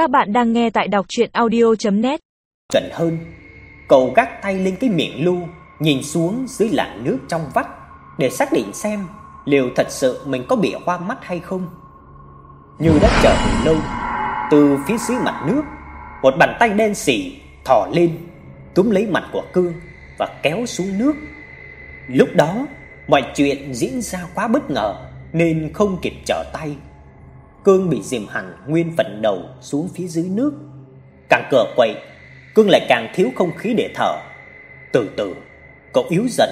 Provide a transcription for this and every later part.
Các bạn đang nghe tại đọc audio net Chuẩn hơn, cậu gác tay lên cái miệng lu, nhìn xuống dưới làn nước trong vắt để xác định xem liệu thật sự mình có bị hoa mắt hay không. Như đã chờ từ lâu, từ phía dưới mặt nước, một bàn tay đen sì thò lên, túm lấy mặt của Cương và kéo xuống nước. Lúc đó, mọi chuyện diễn ra quá bất ngờ nên không kịp trở tay. Cương bị dìm hẳn nguyên phần đầu xuống phía dưới nước. Càng cựa quậy, Cương lại càng thiếu không khí để thở. Từ từ, cậu yếu dần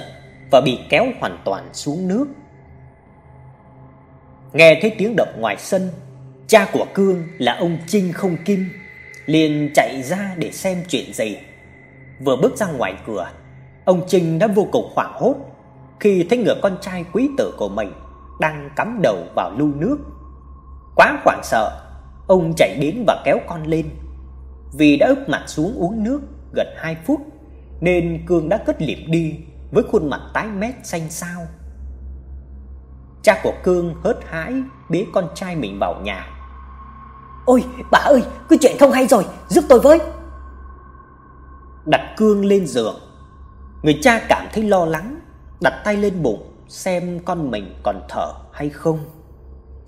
và bị kéo hoàn toàn xuống nước. Nghe thấy tiếng động ngoài sân, cha của Cương là ông Trinh Không Kim liền chạy ra để xem chuyện gì. Vừa bước ra ngoài cửa, ông Trinh đã vô cùng hoảng hốt khi thấy người con trai quý tử của mình đang cắm đầu vào lu nước. Quá hoảng sợ, ông chạy đến và kéo con lên. Vì đã úp mặt xuống uống nước gần 2 phút nên Cương đã cất liệm đi với khuôn mặt tái mét xanh xao. Cha của Cương hớt hãi bế con trai mình vào nhà. "Ôi, bà ơi, cứ chuyện không hay rồi, giúp tôi với." Đặt Cương lên giường, người cha cảm thấy lo lắng, đặt tay lên bụng xem con mình còn thở hay không.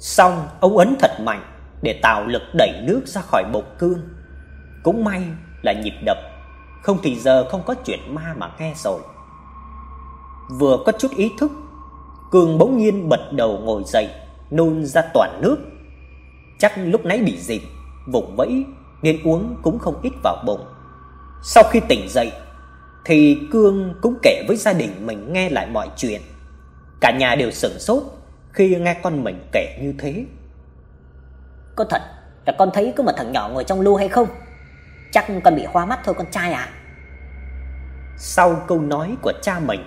Xong, ông ấn thật mạnh để tạo lực đẩy nước ra khỏi bụng Cương. Cũng may là nhịp đập, không thì giờ không có chuyện ma mà nghe rồi. Vừa có chút ý thức, Cương bỗng nhiên bật đầu ngồi dậy, nôn ra toàn nước. Chắc lúc nãy bị dịp, vùng vẫy nên uống cũng không ít vào bụng. Sau khi tỉnh dậy thì Cương cũng kể với gia đình mình nghe lại mọi chuyện. Cả nhà đều sửng sốt khi nghe con mình kể như thế. Có thật là con thấy có một thằng nhỏ ngồi trong lu hay không? Chắc con bị hoa mắt thôi con trai à. Sau câu nói của cha mình,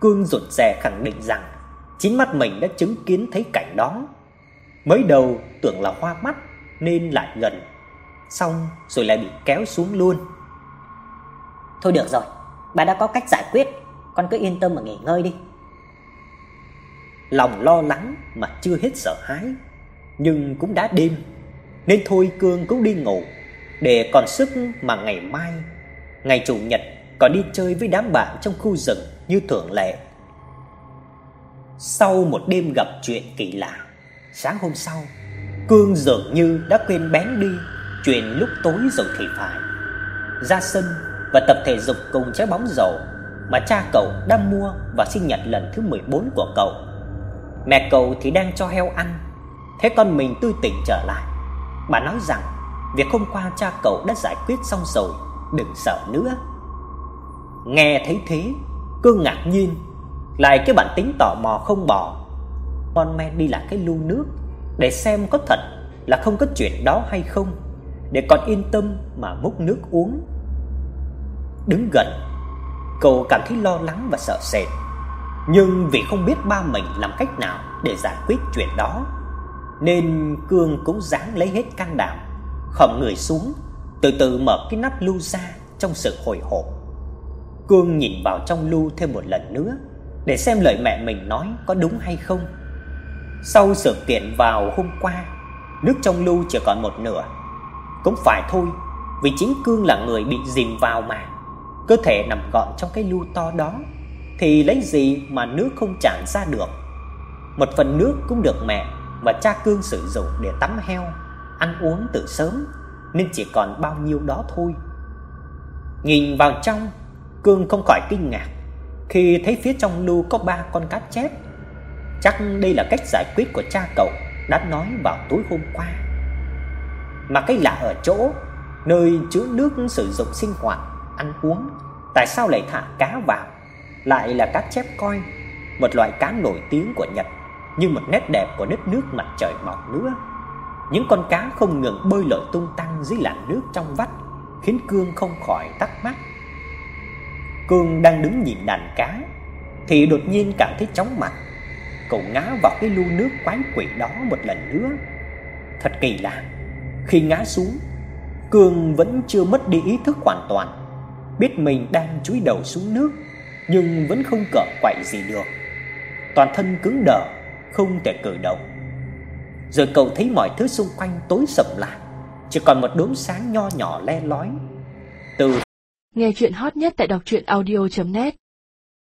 Cương rụt rè khẳng định rằng chính mắt mình đã chứng kiến thấy cảnh đó. Mới đầu tưởng là hoa mắt nên lại gần, xong rồi lại bị kéo xuống luôn. Thôi được rồi, bà đã có cách giải quyết, con cứ yên tâm mà nghỉ ngơi đi. Lòng lo lắng mà chưa hết sợ hãi, nhưng cũng đã đêm, nên thôi Cương cũng đi ngủ để còn sức mà ngày mai, ngày chủ nhật còn đi chơi với đám bạn trong khu rừng như thường lệ. Sau một đêm gặp chuyện kỳ lạ, sáng hôm sau, Cương dường như đã quên bén đi chuyện lúc tối rồi thì phải. Ra sân và tập thể dục cùng trái bóng rổ mà cha cậu đã mua vào sinh nhật lần thứ 14 của cậu. Mẹ cậu thì đang cho heo ăn, thế con mình tươi tỉnh trở lại. Bà nói rằng việc hôm qua cha cậu đã giải quyết xong rồi, đừng sợ nữa. Nghe thấy thế, Cương ngạc nhiên, lại cái bản tính tò mò không bỏ. Con men đi lại cái lu nước để xem có thật là không có chuyện đó hay không, để còn yên tâm mà múc nước uống. Đứng gần, cậu cảm thấy lo lắng và sợ sệt, nhưng vì không biết ba mình làm cách nào để giải quyết chuyện đó, nên Cương cũng dáng lấy hết can đảm, khom người xuống, từ từ mở cái nắp lu ra trong sự hồi hộp. Cương nhìn vào trong lu thêm một lần nữa để xem lời mẹ mình nói có đúng hay không. Sau sự kiện vào hôm qua, nước trong lu chỉ còn một nửa. Cũng phải thôi, vì chính Cương là người bị dìm vào mà. Cơ thể nằm gọn trong cái lu to đó thì lấy gì mà nước không tràn ra được. Một phần nước cũng được mẹ và cha Cương sử dụng để tắm heo, ăn uống từ sớm nên chỉ còn bao nhiêu đó thôi. Nhìn vào trong, Cương không khỏi kinh ngạc khi thấy phía trong lu có ba con cá chép. Chắc đây là cách giải quyết của cha cậu đã nói vào tối hôm qua. Mà cái lạ ở chỗ, nơi chứa nước sử dụng sinh hoạt, ăn uống, tại sao lại thả cá vào? Lại là cá chép coi, một loại cá nổi tiếng của Nhật, như một nét đẹp của đất nước mặt trời mọc nữa. Những con cá không ngừng bơi lội tung tăng dưới làn nước trong vắt, khiến Cương không khỏi thắc mắc. Cương đang đứng nhìn đàn cá thì đột nhiên cảm thấy chóng mặt. Cậu ngã vào cái lu nước quái quỷ đó một lần nữa. Thật kỳ lạ, khi ngã xuống, Cương vẫn chưa mất đi ý thức hoàn toàn, biết mình đang chúi đầu xuống nước nhưng vẫn không cựa quậy gì được. Toàn thân cứng đờ, không thể cử động. Rồi cậu thấy mọi thứ xung quanh tối sầm lại, chỉ còn một đốm sáng nho nhỏ le lói. Từ Nghe chuyện hot nhất tại đọc truyện audio net